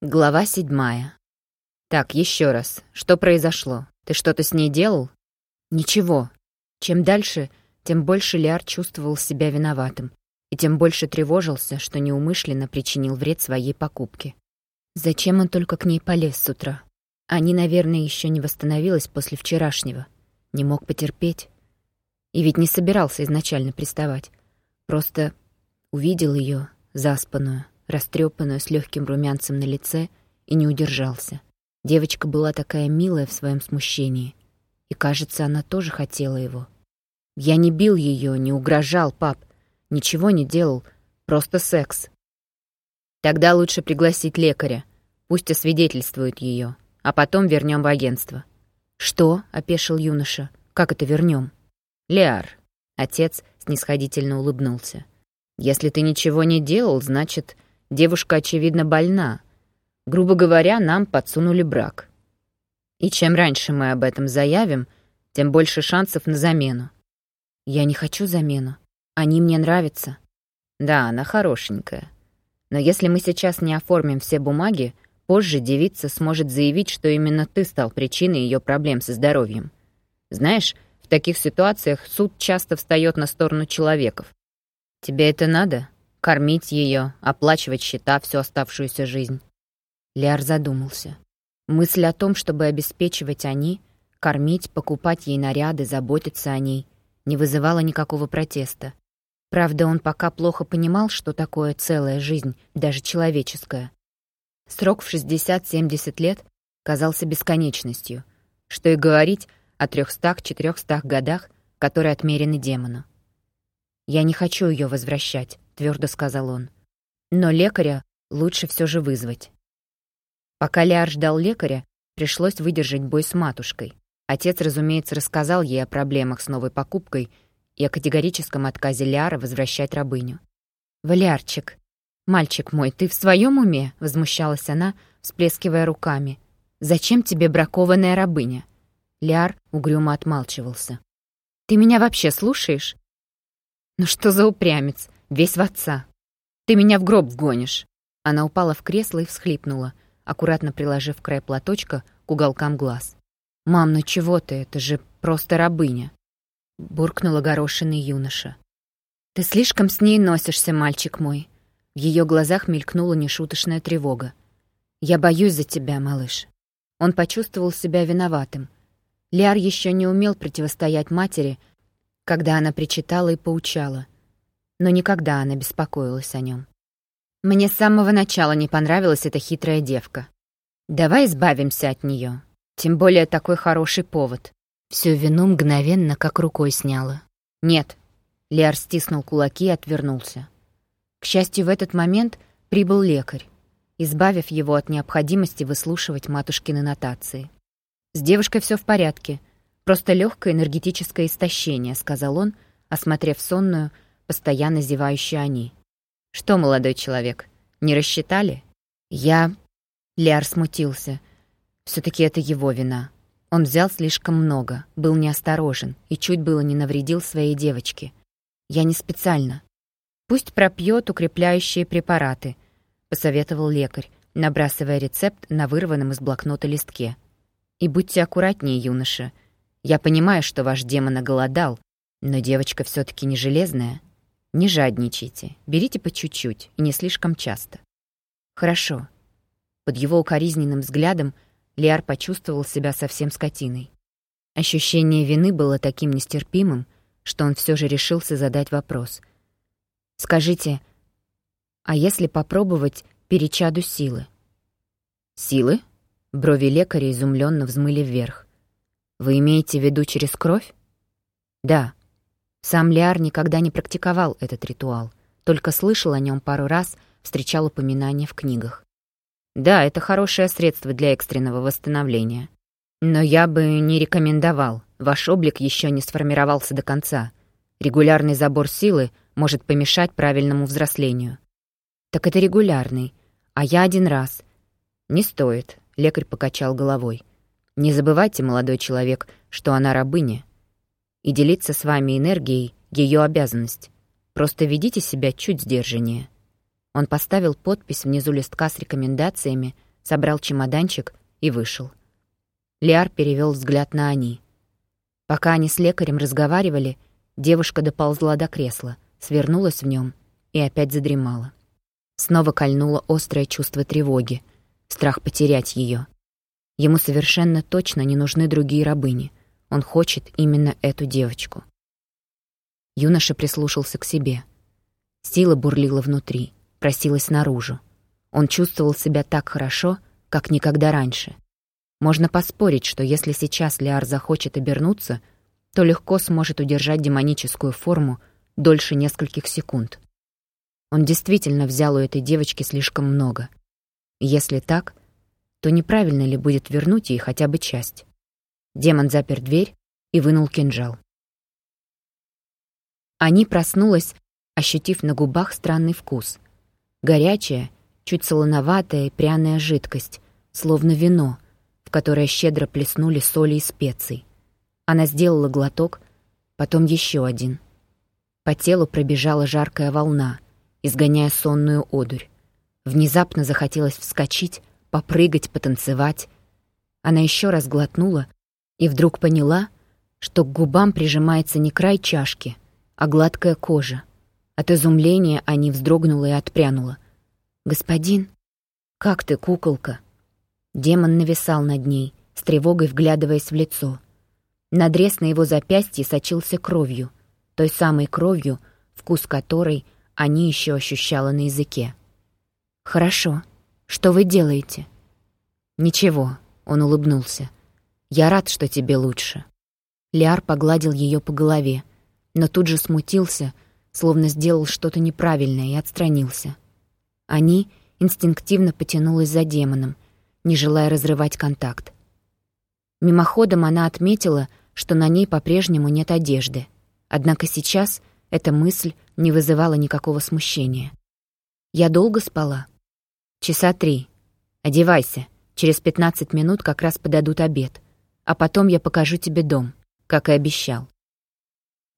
Глава седьмая. «Так, еще раз. Что произошло? Ты что-то с ней делал?» «Ничего. Чем дальше, тем больше Лиар чувствовал себя виноватым, и тем больше тревожился, что неумышленно причинил вред своей покупке. Зачем он только к ней полез с утра? Они, наверное, еще не восстановилась после вчерашнего. Не мог потерпеть. И ведь не собирался изначально приставать. Просто увидел ее заспанную, растрепанную с легким румянцем на лице, и не удержался. Девочка была такая милая в своем смущении, и, кажется, она тоже хотела его. Я не бил ее, не угрожал, пап, ничего не делал, просто секс. Тогда лучше пригласить лекаря, пусть освидетельствует ее, а потом вернем в агентство. Что? опешил юноша. Как это вернем? Лиар. Отец снисходительно улыбнулся. Если ты ничего не делал, значит, Девушка, очевидно, больна. Грубо говоря, нам подсунули брак. И чем раньше мы об этом заявим, тем больше шансов на замену. Я не хочу замену. Они мне нравятся. Да, она хорошенькая. Но если мы сейчас не оформим все бумаги, позже девица сможет заявить, что именно ты стал причиной ее проблем со здоровьем. Знаешь, в таких ситуациях суд часто встает на сторону человеков. Тебе это надо? Кормить ее, оплачивать счета всю оставшуюся жизнь. Лиар задумался. Мысль о том, чтобы обеспечивать они, кормить, покупать ей наряды, заботиться о ней, не вызывала никакого протеста. Правда, он пока плохо понимал, что такое целая жизнь, даже человеческая. Срок в 60-70 лет казался бесконечностью. Что и говорить о 300-400 годах, которые отмерены демону. «Я не хочу ее возвращать», твердо сказал он. Но лекаря лучше все же вызвать. Пока Ляр ждал лекаря, пришлось выдержать бой с матушкой. Отец, разумеется, рассказал ей о проблемах с новой покупкой и о категорическом отказе Ляра возвращать рабыню. «Валярчик, мальчик мой, ты в своем уме?» — возмущалась она, всплескивая руками. «Зачем тебе бракованная рабыня?» Ляр угрюмо отмалчивался. «Ты меня вообще слушаешь?» «Ну что за упрямец? Весь в отца. Ты меня в гроб вгонишь». Она упала в кресло и всхлипнула, аккуратно приложив край платочка к уголкам глаз. «Мам, ну чего ты? Это же просто рабыня!» Буркнула горошиный юноша. «Ты слишком с ней носишься, мальчик мой!» В ее глазах мелькнула нешуточная тревога. «Я боюсь за тебя, малыш». Он почувствовал себя виноватым. Ляр еще не умел противостоять матери, когда она причитала и поучала — но никогда она беспокоилась о нем. Мне с самого начала не понравилась эта хитрая девка. Давай избавимся от нее. Тем более такой хороший повод. Всю вину мгновенно как рукой сняла. Нет. Лиар стиснул кулаки и отвернулся. К счастью, в этот момент прибыл лекарь, избавив его от необходимости выслушивать матушкины нотации. «С девушкой все в порядке. Просто легкое энергетическое истощение», — сказал он, осмотрев сонную, постоянно зевающие они. «Что, молодой человек, не рассчитали?» «Я...» Ляр смутился. все таки это его вина. Он взял слишком много, был неосторожен и чуть было не навредил своей девочке. Я не специально. Пусть пропьет укрепляющие препараты, посоветовал лекарь, набрасывая рецепт на вырванном из блокнота листке. И будьте аккуратнее, юноша. Я понимаю, что ваш демон оголодал, но девочка все таки не железная. Не жадничайте, берите по чуть-чуть и не слишком часто. Хорошо. Под его укоризненным взглядом Лиар почувствовал себя совсем скотиной. Ощущение вины было таким нестерпимым, что он все же решился задать вопрос. «Скажите, а если попробовать перечаду силы?» «Силы?» Брови лекаря изумленно взмыли вверх. «Вы имеете в виду через кровь?» «Да», сам Лиар никогда не практиковал этот ритуал, только слышал о нем пару раз, встречал упоминания в книгах. Да, это хорошее средство для экстренного восстановления. Но я бы не рекомендовал. Ваш облик еще не сформировался до конца. Регулярный забор силы может помешать правильному взрослению. Так это регулярный, а я один раз. Не стоит, лекарь покачал головой. Не забывайте, молодой человек, что она рабыня, и делиться с вами энергией — ее обязанность. Просто ведите себя чуть сдержаннее». Он поставил подпись внизу листка с рекомендациями, собрал чемоданчик и вышел. Лиар перевел взгляд на Ани. Пока они с лекарем разговаривали, девушка доползла до кресла, свернулась в нем и опять задремала. Снова кольнуло острое чувство тревоги, страх потерять ее. Ему совершенно точно не нужны другие рабыни. Он хочет именно эту девочку. Юноша прислушался к себе. Сила бурлила внутри, просилась наружу. Он чувствовал себя так хорошо, как никогда раньше. Можно поспорить, что если сейчас Лиар захочет обернуться, то легко сможет удержать демоническую форму дольше нескольких секунд. Он действительно взял у этой девочки слишком много. если так, то неправильно ли будет вернуть ей хотя бы часть? Демон запер дверь и вынул кинжал. Они проснулась, ощутив на губах странный вкус. Горячая, чуть солоноватая и пряная жидкость, словно вино, в которое щедро плеснули соли и специй. Она сделала глоток, потом еще один. По телу пробежала жаркая волна, изгоняя сонную одурь. Внезапно захотелось вскочить, попрыгать, потанцевать. Она еще раз глотнула и вдруг поняла, что к губам прижимается не край чашки, а гладкая кожа. От изумления Ани вздрогнула и отпрянула. «Господин, как ты, куколка?» Демон нависал над ней, с тревогой вглядываясь в лицо. Надрез на его запястье сочился кровью, той самой кровью, вкус которой они еще ощущала на языке. «Хорошо. Что вы делаете?» «Ничего», — он улыбнулся. «Я рад, что тебе лучше». Лиар погладил ее по голове, но тут же смутился, словно сделал что-то неправильное и отстранился. Они инстинктивно потянулась за демоном, не желая разрывать контакт. Мимоходом она отметила, что на ней по-прежнему нет одежды. Однако сейчас эта мысль не вызывала никакого смущения. Я долго спала. Часа три. Одевайся. Через пятнадцать минут как раз подадут обед. А потом я покажу тебе дом, как и обещал.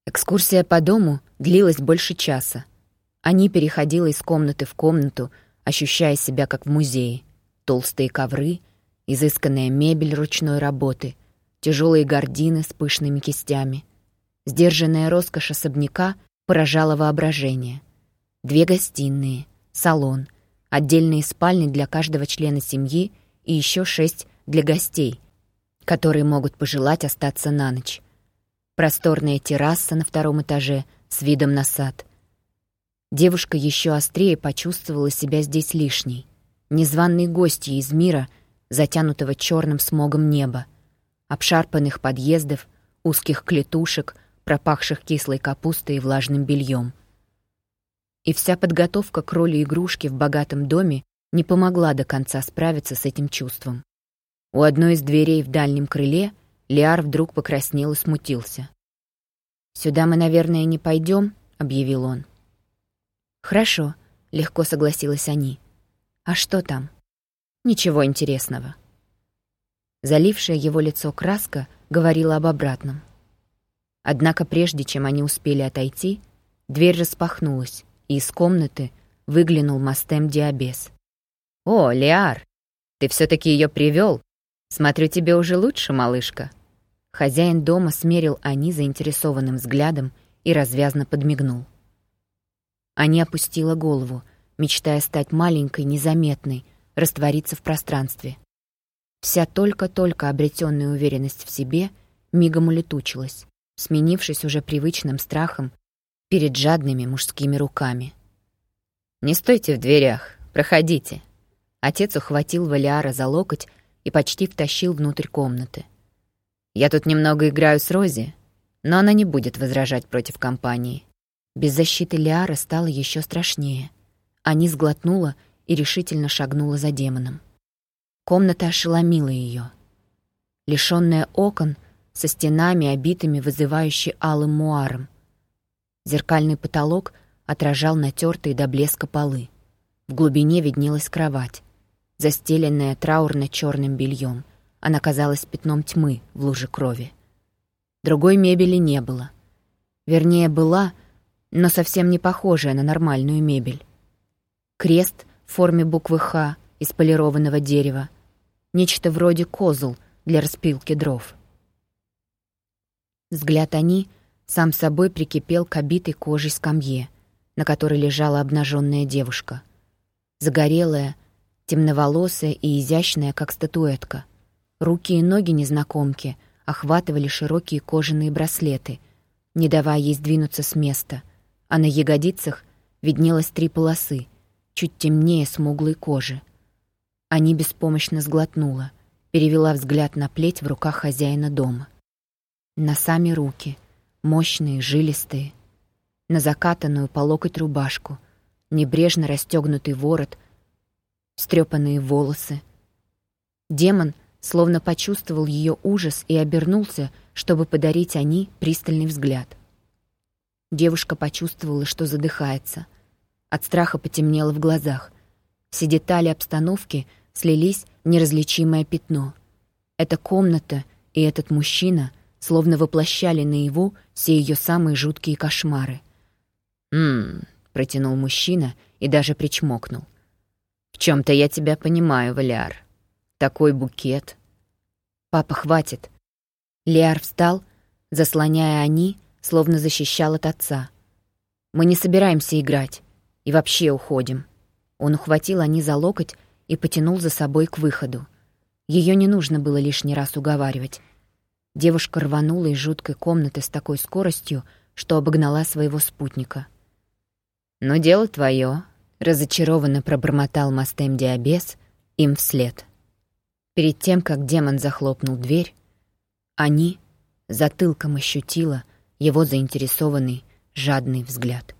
Экскурсия по дому длилась больше часа. Они переходила из комнаты в комнату, ощущая себя как в музее. Толстые ковры, изысканная мебель ручной работы, тяжелые гардины с пышными кистями. Сдержанная роскошь особняка поражала воображение. Две гостиные, салон, отдельные спальни для каждого члена семьи и еще шесть для гостей, которые могут пожелать остаться на ночь. Просторная терраса на втором этаже с видом на сад — Девушка еще острее почувствовала себя здесь лишней. Незваные гости из мира, затянутого черным смогом неба, обшарпанных подъездов, узких клетушек, пропахших кислой капустой и влажным бельем. И вся подготовка к роли игрушки в богатом доме не помогла до конца справиться с этим чувством. У одной из дверей в дальнем крыле Лиар вдруг покраснел и смутился. «Сюда мы, наверное, не пойдем, объявил он. «Хорошо», — легко согласилась они. «А что там?» «Ничего интересного». Залившая его лицо краска говорила об обратном. Однако прежде чем они успели отойти, дверь распахнулась, и из комнаты выглянул Мастем Диабес. «О, Лиар, ты все таки ее привел. Смотрю, тебе уже лучше, малышка». Хозяин дома смерил Ани заинтересованным взглядом и развязно подмигнул. Ани опустила голову, мечтая стать маленькой, незаметной, раствориться в пространстве. Вся только-только обретенная уверенность в себе мигом улетучилась, сменившись уже привычным страхом перед жадными мужскими руками. «Не стойте в дверях, проходите». Отец ухватил Валиара за локоть и почти втащил внутрь комнаты. «Я тут немного играю с Рози, но она не будет возражать против компании. Без защиты Лиара стало еще страшнее. Ани сглотнула и решительно шагнула за демоном. Комната ошеломила ее. Лишенная окон, со стенами, обитыми вызывающе алым муаром. Зеркальный потолок отражал натертые до блеска полы. В глубине виднелась кровать, застеленная траурно-черным бельем. Она казалась пятном тьмы в луже крови. Другой мебели не было. Вернее, была — но совсем не похожая на нормальную мебель. Крест в форме буквы «Х» из полированного дерева, нечто вроде козл для распилки дров. Взгляд они сам собой прикипел к обитой кожей скамье, на которой лежала обнаженная девушка. Загорелая, темноволосая и изящная, как статуэтка. Руки и ноги незнакомки охватывали широкие кожаные браслеты, не давая ей сдвинуться с места, а на ягодицах виднелось три полосы, чуть темнее смуглой кожи. Они беспомощно сглотнула, перевела взгляд на плеть в руках хозяина дома. На сами руки, мощные, жилистые, на закатанную по локоть рубашку, небрежно расстегнутый ворот, стрепанные волосы. Демон словно почувствовал ее ужас и обернулся, чтобы подарить Ани пристальный взгляд. Девушка почувствовала, что задыхается. От страха потемнело в глазах. Все детали обстановки слились в неразличимое пятно. Эта комната и этот мужчина словно воплощали наяву все ее самые жуткие кошмары. «М-м», протянул мужчина и даже причмокнул. «В чем то я тебя понимаю, Валяр. Такой букет». «Папа, хватит». Лиар встал, заслоняя они, словно защищал от отца. «Мы не собираемся играть. И вообще уходим». Он ухватил они за локоть и потянул за собой к выходу. Ее не нужно было лишний раз уговаривать. Девушка рванула из жуткой комнаты с такой скоростью, что обогнала своего спутника. «Но дело твое», — разочарованно пробормотал Мастем Диабес им вслед. Перед тем, как демон захлопнул дверь, они затылком ощутила его заинтересованный, жадный взгляд —